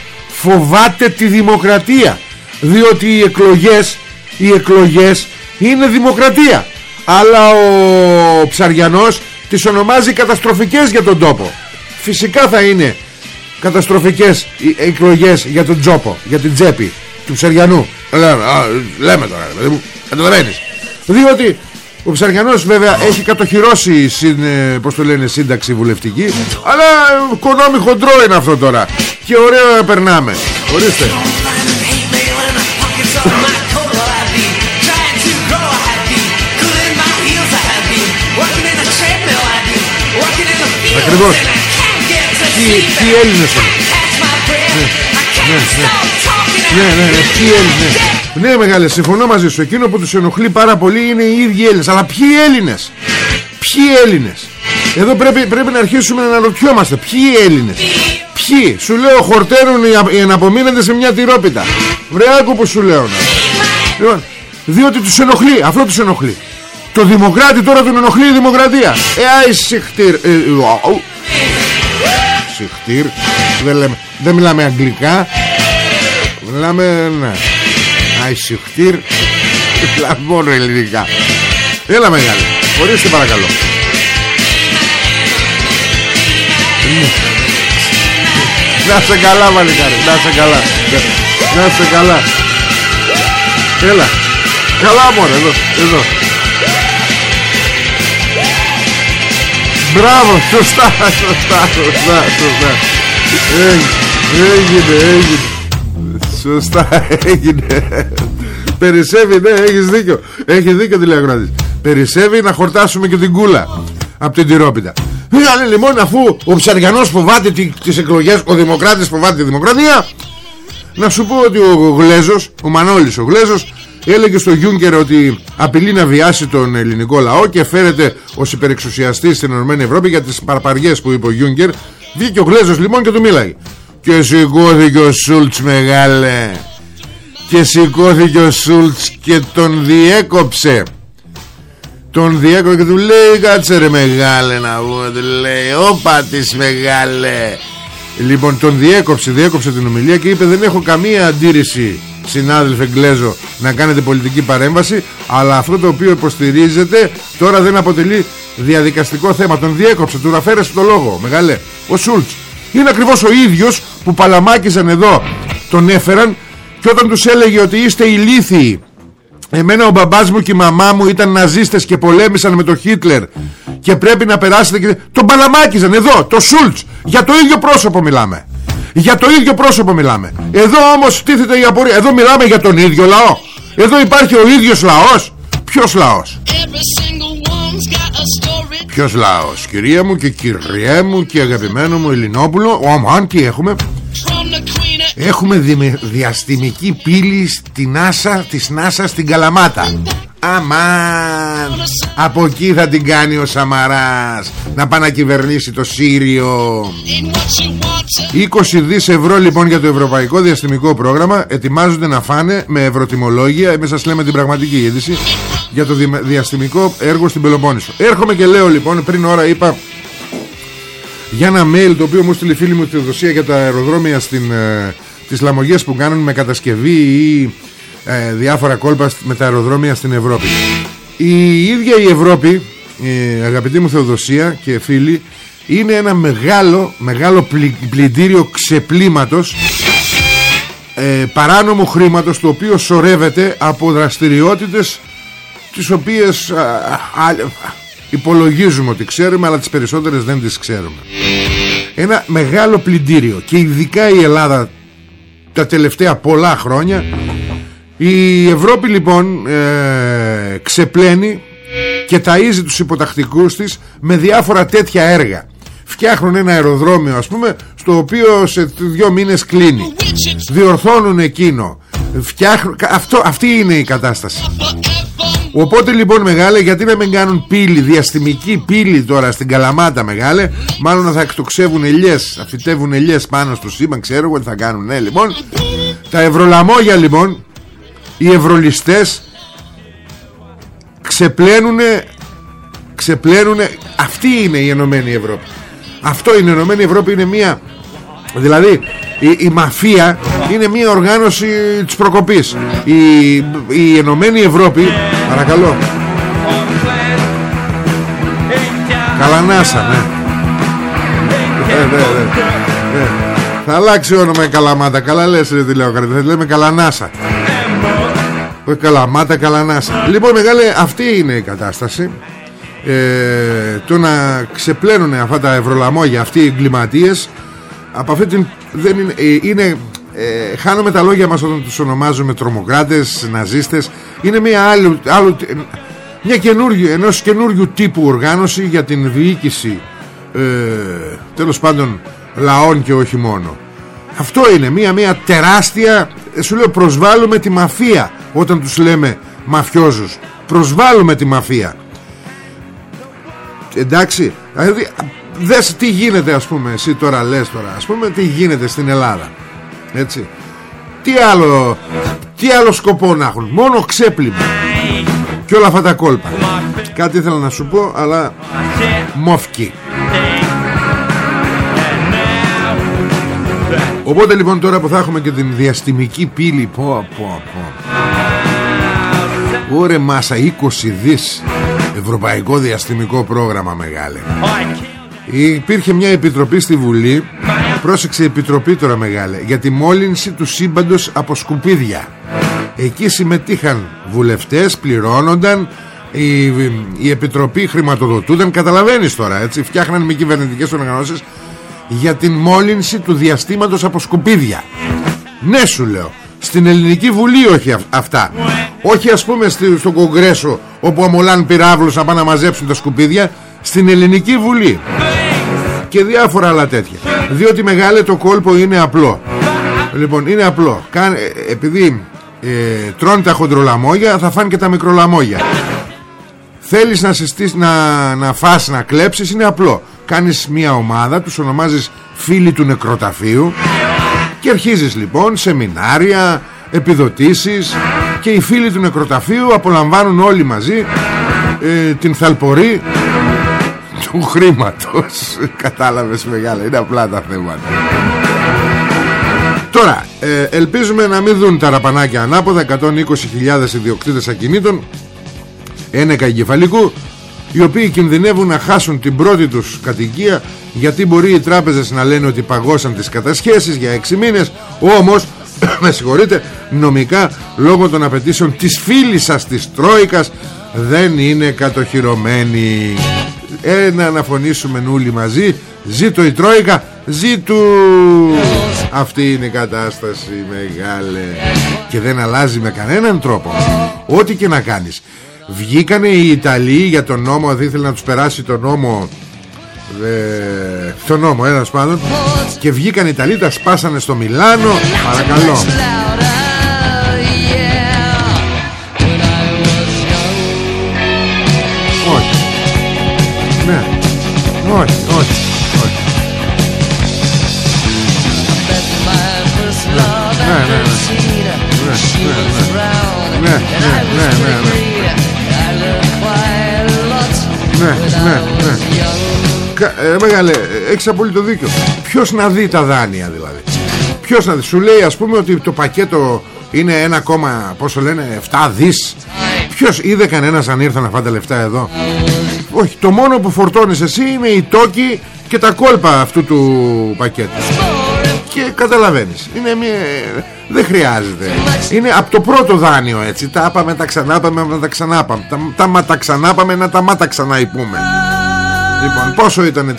φοβάται τη δημοκρατία διότι οι εκλογές οι εκλογές είναι δημοκρατία. Αλλά ο Ψαριανός τις ονομάζει καταστροφικές για τον τόπο. Φυσικά θα είναι καταστροφικές εκλογές για τον Τζόπο για την τσέπη του Ψαριανού. Λέμε, λέμε τώρα καταλαβαίνεις. Διότι ο Ψαριανός βέβαια έχει κατοχυρώσει συν, ε, πώς το λένε, σύνταξη βουλευτική αλλά κονόμι χοντρό είναι αυτό τώρα. Και ωραία περνάμε. Ορίστε. Ακριβώς. Τι, τι Έλληνες ναι, ναι, ναι, ναι, τι Έλληνες. Ναι μεγάλε συμφωνώ μαζί σου. Εκείνο που τους ενοχλεί πάρα πολύ είναι οι ίδιοι Έλληνες. Αλλά ποιοι Έλληνες; Ποιοι Έλληνες; Εδώ πρέπει, πρέπει να αρχίσουμε να αναρωτιόμαστε. Ποιοι Έλληνες; Ποιοι; Σου λέω χορταίνουν οι αναπομείνοντες σε μια τυρόπιτα. Βρε άκου που σου λέω Λοιπόν διότι τους ενοχλεί, αυτό τους ενοχλεί. Το δημοκράτη τώρα τον ενοχλεί η δημοκρατία. Ε, άι συχτήρ ε, Συχτήρ δεν, λέμε, δεν μιλάμε αγγλικά Μιλάμε ναι. Αϊσυχτήρ Μιλάμε μόνο ελληνικά. Έλα μεγάλη. Ορίστε παρακαλώ. Ναι. Να σε καλά μαλλικάρι Να σε καλά. Να σε καλά. Έλα. Καλά μόνο εδώ Εδώ. Μπράβο, σωστά, σωστά, σωστά, σωστά. Έγινε, έγινε. Σωστά, έγινε. Περισσεύει, ναι, έχεις δίκιο. Έχεις δίκιο τηλεακράτης. Περισσεύει να χορτάσουμε και την κούλα. από την Τυρόπιτα Πήγανε λοιπόν αφού ο Ψαριανός φοβάται τις εκλογές Ο Δημοκράτης φοβάται τη Δημοκρατία Να σου πω ότι ο Γλέζος Ο Μανώλης ο Γλέζος Έλεγε στο Γιούγκερ ότι απειλεί να βιάσει τον ελληνικό λαό Και φέρεται ως υπερεξουσιαστής στην Ενωμένη Ευρώπη Για τις παρπαριές που είπε ο Γιούγκερ Βγήκε ο Γλέζος λοιπόν και του μίλαγε Και σηκώθηκε ο Σούλτς μεγάλε. Και σηκώθηκε ο Σούλτς και τον διέκοψε. Τον διέκοψε και του λέει κάτσε ρε μεγάλε να βγω Του λέει όπα της μεγάλε Λοιπόν τον διέκοψε Διέκοψε την ομιλία και είπε δεν έχω καμία αντίρρηση Συνάδελφε Γκλέζο Να κάνετε πολιτική παρέμβαση Αλλά αυτό το οποίο υποστηρίζετε Τώρα δεν αποτελεί διαδικαστικό θέμα Τον διέκοψε, του ραφέρεσε το λόγο Μεγάλε, ο Σούλτς Είναι ακριβώς ο ίδιος που παλαμάκιζαν εδώ Τον έφεραν Και όταν τους έλεγε ότι είστε ηλίθιοι Εμένα ο μπαμπάς μου και η μαμά μου ήταν ναζίστες και πολέμησαν με τον Χίτλερ και πρέπει να περάσετε και... Τον παλαμάκιζαν εδώ, το Σούλτς. Για το ίδιο πρόσωπο μιλάμε. Για το ίδιο πρόσωπο μιλάμε. Εδώ όμως τίθεται η απορία. Εδώ μιλάμε για τον ίδιο λαό. Εδώ υπάρχει ο ίδιος λαός. Ποιος λαός; Ποιος λαός; Κυρία μου και κυριέ μου και αγαπημένο μου Ελληνόπουλο. Ομάν τι έχουμε Έχουμε διαστημική πύλη στη NASA, της NASA στην Καλαμάτα. Αμάν! Από εκεί θα την κάνει ο Σαμαράς Να πάει να κυβερνήσει το Σύριο. 20 δις ευρώ λοιπόν για το Ευρωπαϊκό Διαστημικό Πρόγραμμα. Ετοιμάζονται να φάνε με ευρωτιμολόγια. Εμείς σας λέμε την πραγματική είδηση Για το διαστημικό έργο στην Πελοπόννησο. Έρχομαι και λέω λοιπόν Πριν ώρα είπα για ένα mail το οποίο μου στείλει φίλη μου τη δοσία για τα αεροδρόμια στην, ε, τις λαμογές που κάνουν με κατασκευή ή ε, διάφορα κόλπα με τα αεροδρόμια στην Ευρώπη. Η ίδια η Ευρώπη η αγαπητή μου Θεοδοσία και φίλοι είναι ένα μεγάλο μεγάλο πλυντήριο ξεπλήματος ε, παράνομου χρήματος το οποίο σωρεύεται από δραστηριότητες τις οποίες υπολογίζουμε ότι ξέρουμε αλλά τις περισσότερες δεν τις ξέρουμε. Ένα μεγάλο πλυντήριο. Και ειδικά η Ελλάδα τα τελευταία πολλά χρόνια. Η Ευρώπη λοιπόν ε, ξεπλένει και ταΐζει τους υποτακτικούς της με διάφορα τέτοια έργα. Φτιάχνουν ένα αεροδρόμιο ας πούμε στο οποίο σε δύο μήνες κλείνει. Διορθώνουν εκείνο. Φτιάχνουν, αυτό, αυτή είναι η κατάσταση Οπότε λοιπόν μεγάλε γιατί να μην κάνουν πύλη Διαστημική πύλη τώρα στην Καλαμάτα μεγάλε Μάλλον θα εκτοξεύουν ελιές Θα φυτεύουν ελιές πάνω στο σύμπαν Ξέρω εγώ τι θα κάνουν ναι λοιπόν. Τα ευρωλαμόγια λοιπόν Οι ευρωλιστές Ξεπλένουνε Ξεπλένουνε Αυτή είναι η Ενωμένη Ευρώπη. Αυτό είναι η Ενωμένη Ευρώπη είναι μια Δηλαδή η, η μαφία είναι μια οργάνωση της προκοπής. Η, η Ενωμένη Ευρώπη παρακαλώ. Καλανάσα ναι. Ε, ναι, ναι, ναι. Θα αλλάξει όνομα η Καλαμάτα. Καλά λες ρε τι λέω Θα λέμε Καλανάσα. Όχι Καλαμάτα Καλανάσα. Λοιπόν μεγάλε αυτή είναι η κατάσταση. Ε, Το να ξεπλένουν αυτά τα ευρωλαμόγια Αυτοί οι εγκληματίες Από αυτή την δεν είναι, ε, είναι ε, χάνουμε τα λόγια μας όταν τους ονομάζουμε τρομοκράτες, ναζίστες. Είναι μια άλλη, άλλο, μια καινούργια, ενός καινούργιου τύπου οργάνωση για την διοίκηση ε, τέλος πάντων λαών και όχι μόνο. Αυτό είναι μια, μια τεράστια ε, σου λέω προσβάλλουμε τη μαφία όταν τους λέμε μαφιόζους. Προσβάλλουμε τη μαφία. Εντάξει δηλαδή δες τι γίνεται ας πούμε εσύ τώρα λες τώρα ας πούμε τι γίνεται στην Ελλάδα έτσι. Τι άλλο τι άλλο σκοπό να έχουν μόνο ξέπλυμα και όλα αυτά τα κόλπα. Κάτι ήθελα να σου πω αλλά μόφκι. Οπότε λοιπόν τώρα που θα έχουμε και την διαστημική πύλη Πω πω πω. Ωρε μάσα 20 δις Ευρωπαϊκό διαστημικό πρόγραμμα μεγάλε Υπήρχε μια επιτροπή στη Βουλή. Πρόσεξε επιτροπή τώρα μεγάλη Για τη μόλυνση του σύμπαντος από σκουπίδια. Εκεί συμμετείχαν βουλευτές Πληρώνονταν η, η επιτροπή χρηματοδοτούνταν. Καταλαβαίνεις τώρα έτσι Φτιάχναν με κυβερνητικές οργανώσεις Για την μόλυνση του διαστήματος από σκουπίδια. Ναι σου λέω στην ελληνική βουλή όχι αυτά. Όχι ας πούμε στον κογκρέσο Όπου αμολάν πυράβλους να πάνε να μαζέψουν τα σκουπίδια. Στην Ελληνική Βουλή και διάφορα άλλα τέτοια. Διότι μεγάλε το κόλπο είναι απλό. Λοιπόν είναι απλό. Ε, επειδή ε, τρώνε τα χοντρολαμόγια θα φάνε και τα μικρολαμόγια. Θέλεις να συστήσεις να, να φας να κλέψεις είναι απλό. Κάνεις μια ομάδα τους ονομάζεις φίλοι του νεκροταφείου και αρχίζεις λοιπόν σεμινάρια επιδοτήσεις και οι φίλοι του νεκροταφείου απολαμβάνουν όλοι μαζί ε, την θαλπορή του χρήματος. <laughs> Κατάλαβες μεγάλα είναι απλά τα θέματα. Τώρα ε, ελπίζουμε να μην δουν τα ραπανάκια ανάποδα. 120.000 ιδιοκτήτες ακινήτων ένεκα εγκεφαλικού οι οποίοι κινδυνεύουν να χάσουν την πρώτη τους κατοικία γιατί μπορεί οι τράπεζες να λένε ότι παγώσαν τις κατασχέσεις για 6 μήνες. Όμως <coughs> με συγχωρείτε νομικά λόγω των απαιτήσεων της φίλης σας της Τρόικας δεν είναι κατοχυρωμένη ε, να αναφωνήσουμε όλοι μαζί. Ζήτω η Τρόικα ζήτω. Αυτή είναι η κατάσταση μεγάλε. Και δεν αλλάζει με κανέναν τρόπο. Ό,τι και να κάνεις. Βγήκανε οι Ιταλοί για τον νόμο δεν ήθελε να τους περάσει τον νόμο. Ε, τον νόμο ένας πάντων. Και βγήκαν οι Ιταλοί τα σπάσανε στο Μιλάνο. Παρακαλώ Όχι, όχι, όχι. Ναι, ναι, ναι. Ναι, ναι, ναι, ναι, ναι. Ναι, ναι, ναι. Ε, μεγάλε, έχεις απόλυτο δίκιο. Ποιος να δει τα δάνεια δηλαδή. Ποιος να δει. Σου λέει ας πούμε ότι το πακέτο είναι ένα κόμμα, πόσο λένε, 7 δις. Ποιος είδε κανένας αν ήρθε να φάει τα λεφτά εδώ. Όχι, το μόνο που φορτώνεις εσύ είναι η τόκη και τα κόλπα αυτού του πακέτου. Και καταλαβαίνεις. Είναι μια... Δεν χρειάζεται. Είναι από το πρώτο δάνειο έτσι. Τα άπαμε, τα ξανάπαμε, να τα ξανάπαμε. Τα, τα μα τα ξανάπαμε, να τα μα τα ξαναυπούμε. Λοιπόν, πόσο ήταν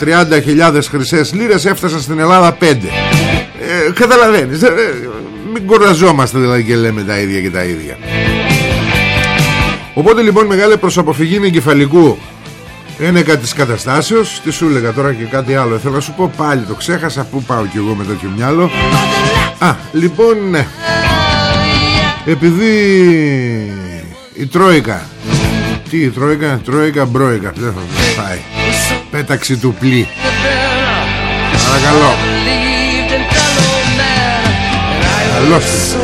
30.000 χρυσές λίρες έφτασαν στην Ελλάδα 5. Ε, καταλαβαίνεις. Ε, μην κοραζόμαστε δηλαδή και λέμε τα ίδια και τα ίδια. Οπότε λοιπόν μεγάλη προς αποφυγή εγκεφαλικού είναι κάτι της καταστάσεως Τι σου έλεγα τώρα και κάτι άλλο. Θέλω να σου πω πάλι το ξέχασα Πού πάω κι εγώ με τέτοιο μυαλό. Α λοιπόν ναι. Επειδή Η Τρόικα Τι η Τρόικα Τρόικα μπρόικα Δεν θα πάει Πέταξη του πλή. Παρακαλώ. Καλώς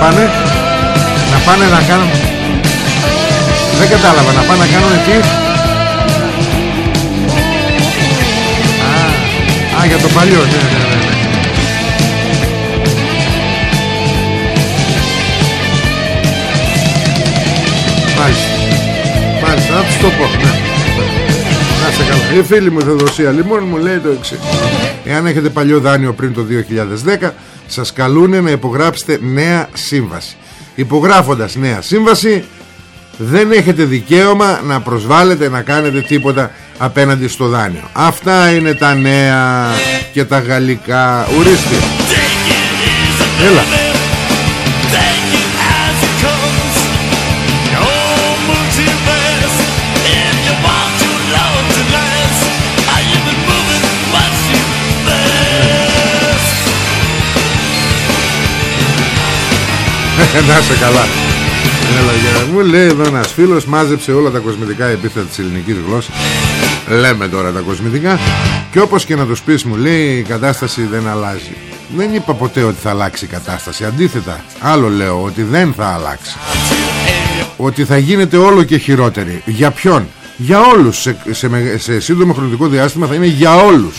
πάνε Να πάνε να κάνουν Δεν κατάλαβα Να πάνε να κάνουν τι Α, α για το παλιό ναι, ναι, ναι, ναι. Μάλιστα Μάλιστα να τους το πω ναι. Να σε καλά Η φίλη μου Θεοδοσία λοιπόν μου λέει το εξής. Εάν έχετε παλιό δάνειο πριν το 2010 σας καλούν να υπογράψετε νέα σύμβαση. Υπογράφοντας νέα σύμβαση δεν έχετε δικαίωμα να προσβάλλετε να κάνετε τίποτα απέναντι στο δάνειο. Αυτά είναι τα νέα και τα γαλλικά. Ορίστε. Έλα Να σε καλά. Έλα, Μου λέει εδώ ένας φίλος Μάζεψε όλα τα κοσμητικά επίθετα της ελληνικής γλώσσας. Λέμε τώρα τα κοσμητικά. Και όπως και να το πεις μου λέει Η κατάσταση δεν αλλάζει. Δεν είπα ποτέ ότι θα αλλάξει η κατάσταση. Αντίθετα άλλο λέω ότι δεν θα αλλάξει. Ότι θα γίνεται όλο και χειρότερη. Για ποιον; Για όλους. Σε, σε, σε σύντομο χρονικό διάστημα θα είναι για όλους.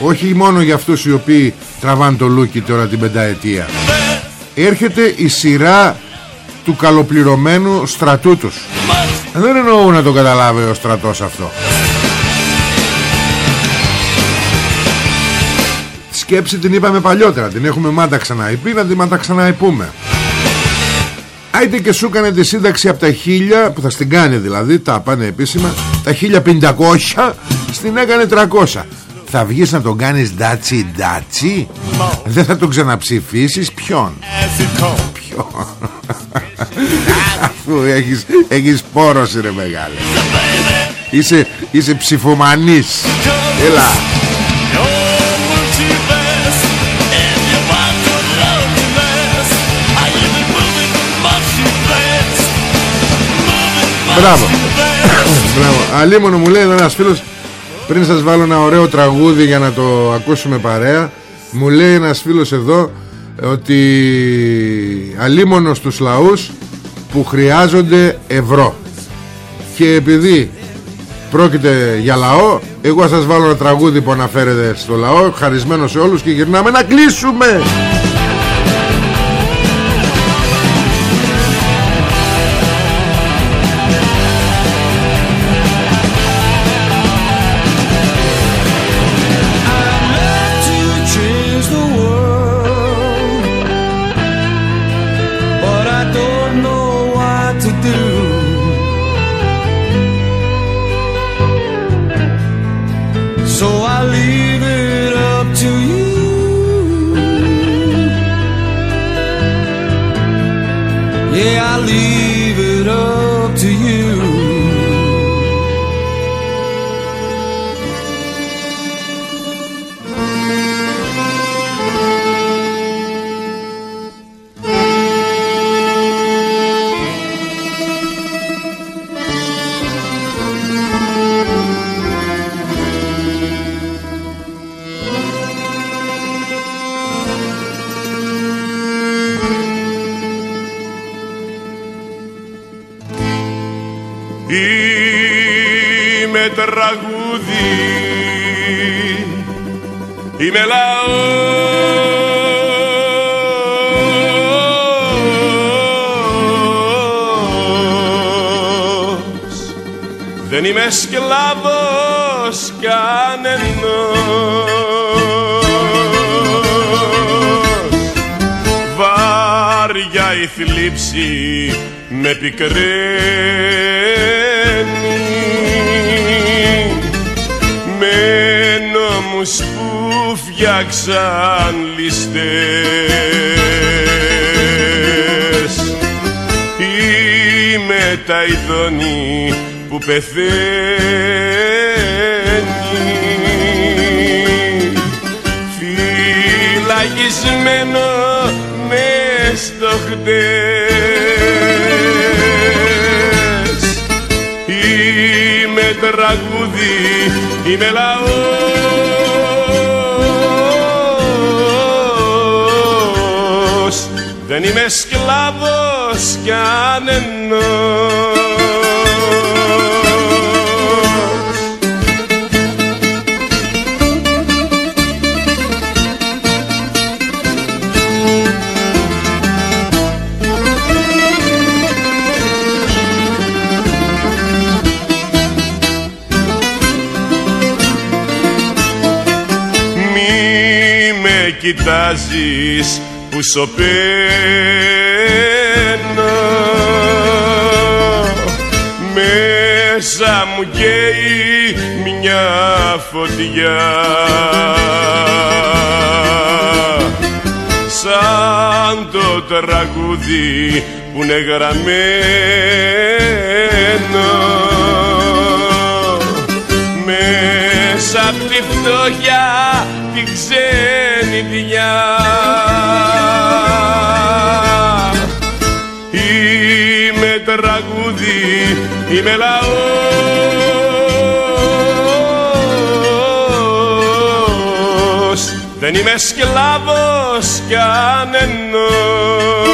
Όχι μόνο για αυτούς οι οποίοι τραβάνε το λούκι τώρα την πενταετία έρχεται η σειρά του καλοπληρωμένου στρατού τους. Δεν εννοώ να το καταλάβει ο στρατός αυτό. Σκέψη την είπαμε παλιότερα. Την έχουμε μάτα ξανά πει να την μάτα ξανά πούμε Άιτε και σου έκανε τη σύνταξη από τα χίλια που θα στην κάνει δηλαδή τα πάνε επίσημα τα 1500 στην έκανε 300 θα βγεις να τον κάνεις ντάτσι ντάτσι; Δεν θα τον ξαναψηφίσεις; Ποιον; Ποιον; <laughs> Αφού έχεις, έχεις πόρος ρε μεγάλε. Είσαι, είσαι ψηφομανής. Έλα. Μπράβο. <coughs> Μπράβο. Αλίμονο μου λέει ένας φίλος πριν σας βάλω ένα ωραίο τραγούδι για να το ακούσουμε παρέα Μου λέει ένας φίλος εδώ Ότι αλίμονος τους λαούς Που χρειάζονται ευρώ. Και επειδή Πρόκειται για λαό Εγώ θα σας βάλω ένα τραγούδι που αναφέρεται στο λαό Χαρισμένο σε όλους και γυρνάμε να κλείσουμε σκλάβος κανενός. Βάρια η θλίψη με πικραίνει. Με νόμους που φτιάξαν ληστές. Είμαι τα ειδόνι που πεθαίνει. Φυλακισμένο μες στο χτες. Τραγούδι είμαι λαός. Δεν είμαι σκλάβος κανενός κοιτάζεις που σωπαίνω. Μέσα μου καίει μια φωτιά. Σαν το τραγούδι που είναι γραμμένο. Μέσα απ' τη φτώχεια την ξένη Είμαι τραγούδι, είμαι λαός. Δεν είμαι σκλάβος κανενός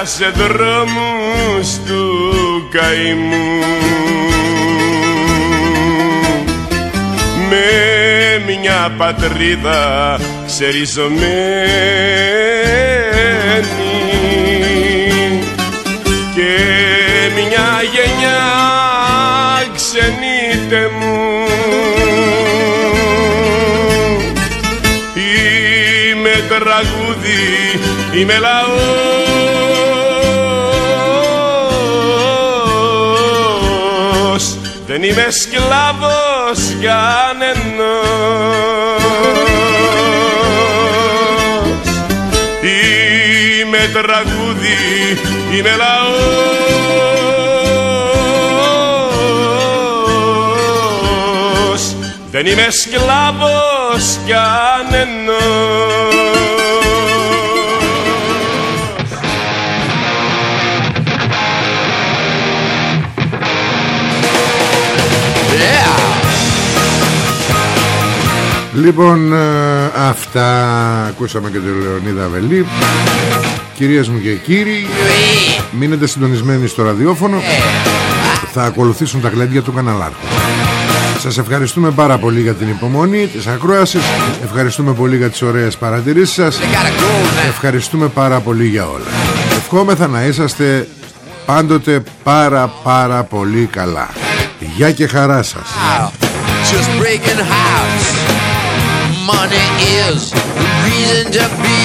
μέσα σε δρόμους του καημού. Μια πατρίδα ξεριζωμένη και μια γενιά ξενείτε μου. Είμαι τραγούδι, είμαι λαός είμαι σκλάβος κανενός Είμαι τραγούδι, είμαι λαός. Δεν είμαι σκλάβος κανενός Λοιπόν, ε, αυτά ακούσαμε και τη Λεωνίδα Βελή. Κυρίες μου και κύριοι, μείνετε συντονισμένοι στο ραδιόφωνο. Θα ακολουθήσουν τα κλέντια του καναλάρχου. Σας ευχαριστούμε πάρα πολύ για την υπομονή της ακρόασης Ευχαριστούμε πολύ για τις ωραίες παρατηρήσεις σας Ευχαριστούμε πάρα πολύ για όλα Ευχόμεθα να είσαστε πάντοτε πάρα πάρα πολύ καλά Γεια και χαρά σας money is the reason to be.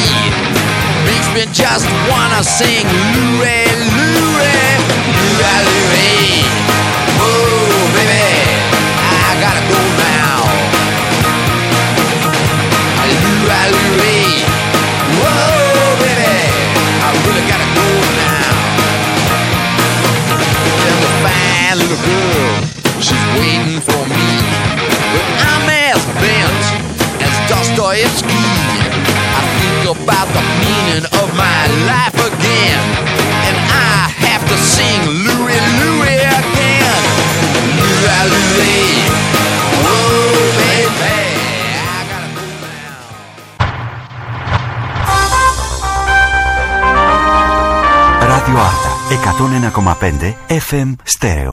Makes me just wanna sing Louie, Louie, Louie, Louie. Dostoevsky. I think about the meaning of my life again. And I have to sing Louie Louie again. Louie Louie. Oh, baby. Radio Arta 101,5 FM Stereo.